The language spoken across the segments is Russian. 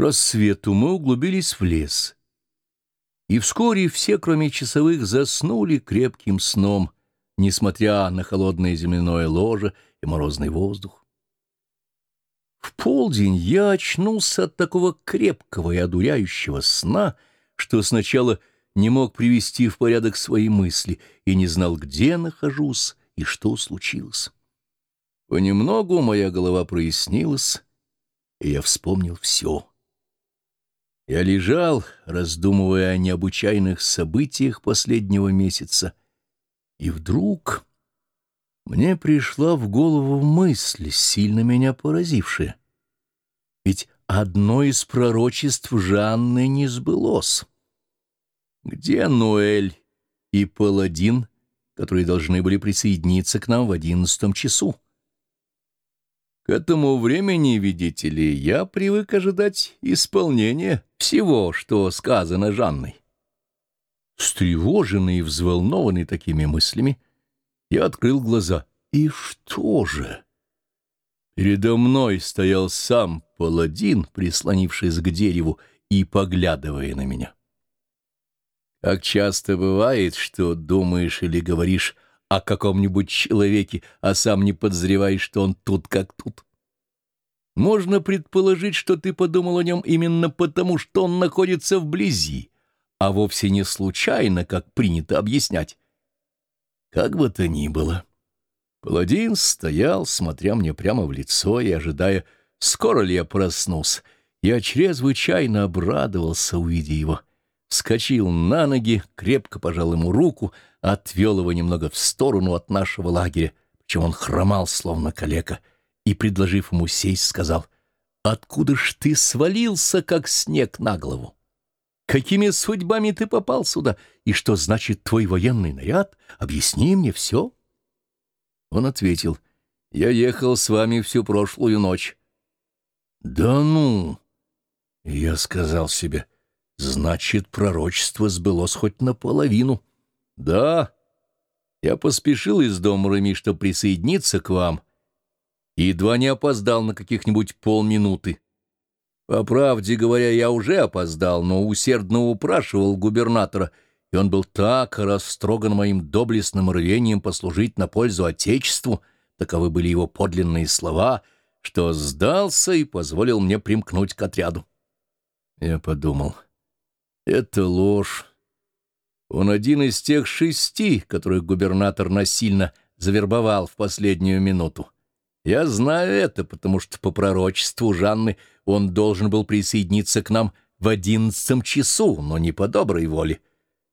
рассвету мы углубились в лес. И вскоре все, кроме часовых, заснули крепким сном, несмотря на холодное земляное ложе и морозный воздух. В полдень я очнулся от такого крепкого и одуряющего сна, что сначала не мог привести в порядок свои мысли и не знал, где нахожусь и что случилось. Понемногу моя голова прояснилась, и я вспомнил все. Я лежал, раздумывая о необычайных событиях последнего месяца, и вдруг мне пришла в голову мысль, сильно меня поразившая. Ведь одно из пророчеств Жанны не сбылось. Где Ноэль и Паладин, которые должны были присоединиться к нам в одиннадцатом часу? К этому времени, видите ли, я привык ожидать исполнения всего, что сказано Жанной. Встревоженный и взволнованный такими мыслями, я открыл глаза. И что же? Передо мной стоял сам паладин, прислонившись к дереву и поглядывая на меня. Как часто бывает, что думаешь или говоришь о каком-нибудь человеке, а сам не подозреваешь, что он тут как тут. Можно предположить, что ты подумал о нем именно потому, что он находится вблизи, а вовсе не случайно, как принято объяснять. Как бы то ни было, паладин стоял, смотря мне прямо в лицо и ожидая, скоро ли я проснусь. Я чрезвычайно обрадовался, увидя его. Вскочил на ноги, крепко пожал ему руку — отвел его немного в сторону от нашего лагеря, причем он хромал, словно калека, и, предложив ему сесть, сказал, «Откуда ж ты свалился, как снег на голову? Какими судьбами ты попал сюда? И что значит твой военный наряд? Объясни мне все». Он ответил, «Я ехал с вами всю прошлую ночь». «Да ну!» Я сказал себе, «Значит, пророчество сбылось хоть наполовину». «Да, я поспешил из дома Рами, чтобы присоединиться к вам, и едва не опоздал на каких-нибудь полминуты. По правде говоря, я уже опоздал, но усердно упрашивал губернатора, и он был так растроган моим доблестным рвением послужить на пользу Отечеству, таковы были его подлинные слова, что сдался и позволил мне примкнуть к отряду. Я подумал, это ложь. Он один из тех шести, которых губернатор насильно завербовал в последнюю минуту. Я знаю это, потому что по пророчеству Жанны он должен был присоединиться к нам в одиннадцатом часу, но не по доброй воле.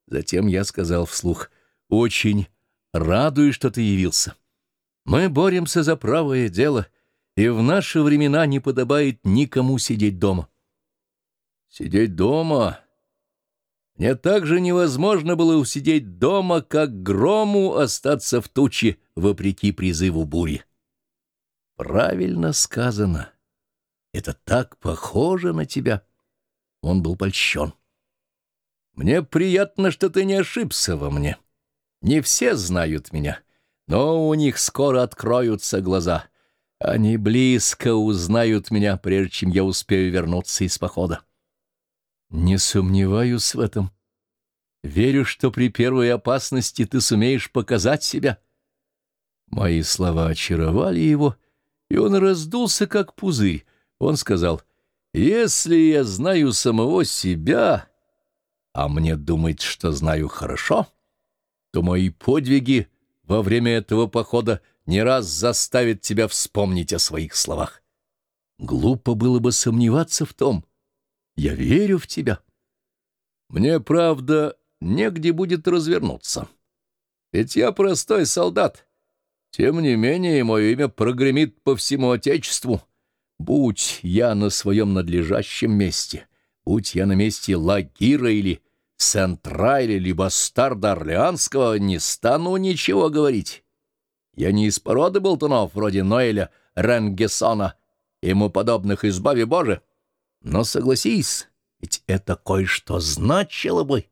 Затем я сказал вслух, «Очень радуюсь, что ты явился. Мы боремся за правое дело, и в наши времена не подобает никому сидеть дома». «Сидеть дома?» Мне также невозможно было усидеть дома, как грому остаться в туче, вопреки призыву бури. Правильно сказано. Это так похоже на тебя. Он был польщен. Мне приятно, что ты не ошибся во мне. Не все знают меня, но у них скоро откроются глаза. Они близко узнают меня, прежде чем я успею вернуться из похода. Не сомневаюсь в этом. Верю, что при первой опасности ты сумеешь показать себя. Мои слова очаровали его, и он раздулся, как пузырь. Он сказал, «Если я знаю самого себя, а мне думает, что знаю хорошо, то мои подвиги во время этого похода не раз заставят тебя вспомнить о своих словах. Глупо было бы сомневаться в том, я верю в тебя. Мне, правда, негде будет развернуться. Ведь я простой солдат. Тем не менее, мое имя прогремит по всему Отечеству. Будь я на своем надлежащем месте, будь я на месте Лагира или Сент-Райля, либо Бастарда Орлеанского, не стану ничего говорить. Я не из породы болтунов, вроде Ноэля, Ренгесона, ему подобных, избави Боже. Но согласись, ведь это кое-что значило бы.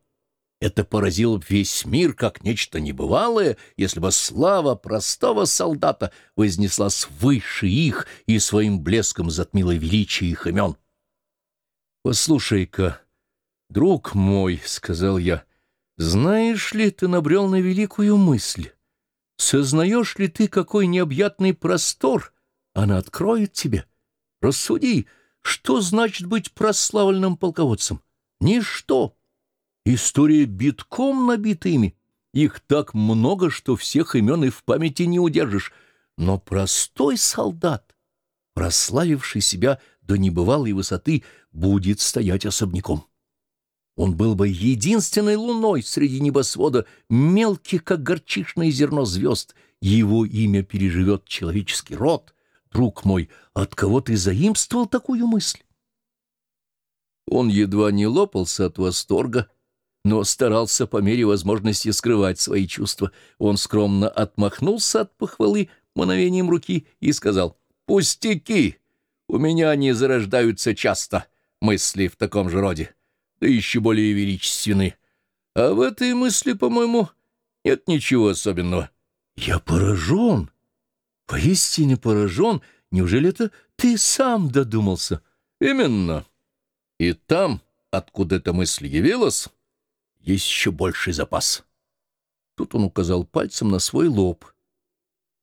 Это поразило бы весь мир как нечто небывалое, если бы слава простого солдата вознеслась выше их и своим блеском затмила величие их имен. «Послушай-ка, друг мой», — сказал я, — «знаешь ли, ты набрел на великую мысль? Сознаешь ли ты, какой необъятный простор она откроет тебе? Рассуди, что значит быть прославленным полководцем? Ничто. История битком набита ими. Их так много, что всех имен и в памяти не удержишь. Но простой солдат, прославивший себя до небывалой высоты, будет стоять особняком. Он был бы единственной луной среди небосвода, мелких, как горчичное зерно звезд. Его имя переживет человеческий род. Друг мой, от кого ты заимствовал такую мысль? Он едва не лопался от восторга, но старался по мере возможности скрывать свои чувства. Он скромно отмахнулся от похвалы мановением руки и сказал, «Пустяки! У меня они зарождаются часто, мысли в таком же роде, да еще более величественны. А в этой мысли, по-моему, нет ничего особенного». «Я поражен, поистине поражен. Неужели это ты сам додумался?» «Именно. И там, откуда эта мысль явилась...» есть еще больший запас. Тут он указал пальцем на свой лоб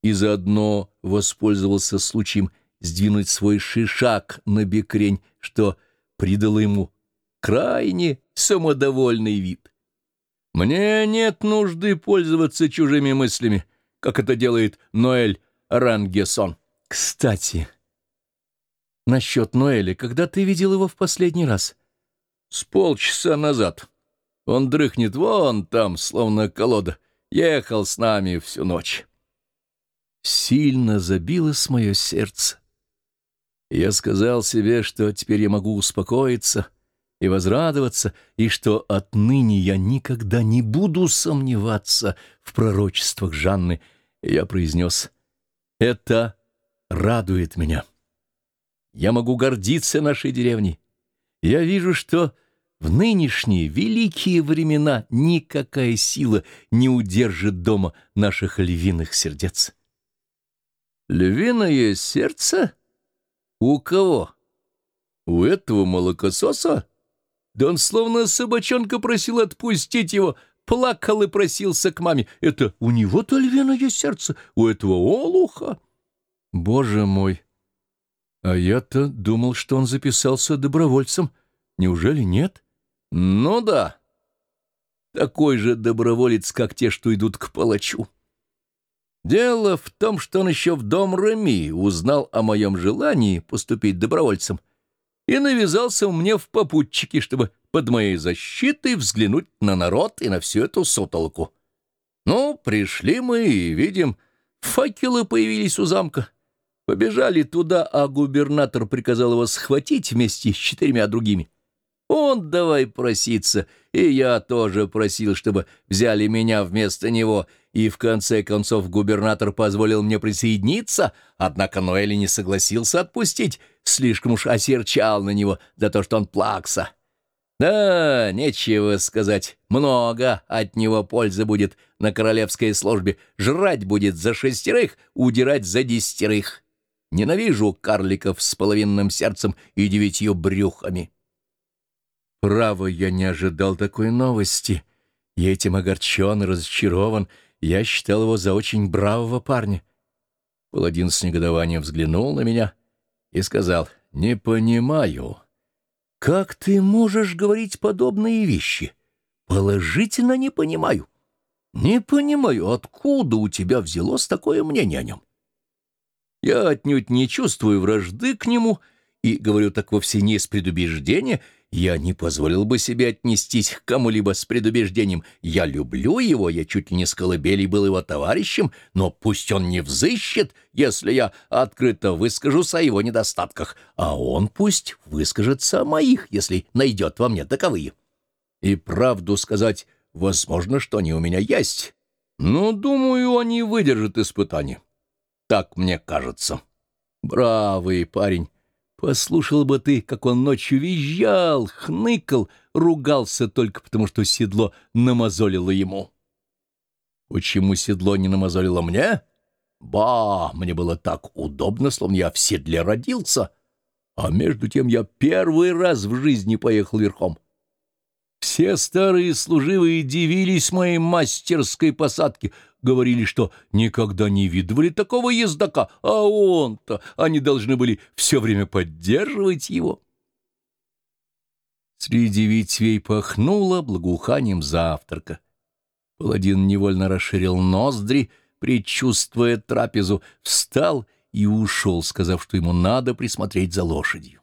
и заодно воспользовался случаем сдвинуть свой шишак на бекрень, что придало ему крайне самодовольный вид. Мне нет нужды пользоваться чужими мыслями, как это делает Ноэль Рангесон. Кстати, насчет Ноэля, когда ты видел его в последний раз? С полчаса назад. Он дрыхнет вон там, словно колода. Ехал с нами всю ночь. Сильно забилось мое сердце. Я сказал себе, что теперь я могу успокоиться и возрадоваться, и что отныне я никогда не буду сомневаться в пророчествах Жанны. Я произнес, «Это радует меня. Я могу гордиться нашей деревней. Я вижу, что в нынешние великие времена никакая сила не удержит дома наших львиных сердец. Львиное сердце? У кого? У этого молокососа? Да он словно собачонка просил отпустить его, плакал и просился к маме. Это у него-то львиное сердце, у этого олуха. Боже мой! А я-то думал, что он записался добровольцем. Неужели нет? Ну да, такой же доброволец, как те, что идут к палачу. Дело в том, что он еще в дом Реми узнал о моем желании поступить добровольцем и навязался мне в попутчики, чтобы под моей защитой взглянуть на народ и на всю эту сутолку. Ну, пришли мы и видим, факелы появились у замка. Побежали туда, а губернатор приказал его схватить вместе с четырьмя другими. Он давай проситься, и я тоже просил, чтобы взяли меня вместо него, и в конце концов губернатор позволил мне присоединиться, однако Ноэли не согласился отпустить, слишком уж осерчал на него за то, что он плакса. Да, нечего сказать, много от него пользы будет на королевской службе, жрать будет за шестерых, удирать за десятерых. Ненавижу карликов с половинным сердцем и девятью брюхами. Право, я не ожидал такой новости. Я этим огорчен и разочарован. Я считал его за очень бравого парня. Паладин с негодованием взглянул на меня и сказал, «Не понимаю, как ты можешь говорить подобные вещи? Положительно не понимаю. Не понимаю, откуда у тебя взялось такое мнение о нем. Я отнюдь не чувствую вражды к нему и говорю так вовсе не с предубеждения, я не позволил бы себе отнестись к кому-либо с предубеждением. Я люблю его, я чуть ли не с колыбели был его товарищем, но пусть он не взыщет, если я открыто выскажусь о его недостатках, а он пусть выскажется о моих, если найдет во мне таковые. И правду сказать, возможно, что они у меня есть. Но, думаю, они выдержат испытание. Так мне кажется. Бравый парень. Послушал бы ты, как он ночью визжал, хныкал, ругался только потому, что седло намазолило ему. Почему седло не намазолило мне? Ба, мне было так удобно, словно я в седле родился. А между тем я первый раз в жизни поехал верхом. Все старые служивые дивились моей мастерской посадке, говорили, что никогда не видывали такого ездока, а он-то, они должны были все время поддерживать его. Среди ветвей пахнуло благоуханием завтрака. Паладин невольно расширил ноздри, предчувствуя трапезу, встал и ушел, сказав, что ему надо присмотреть за лошадью.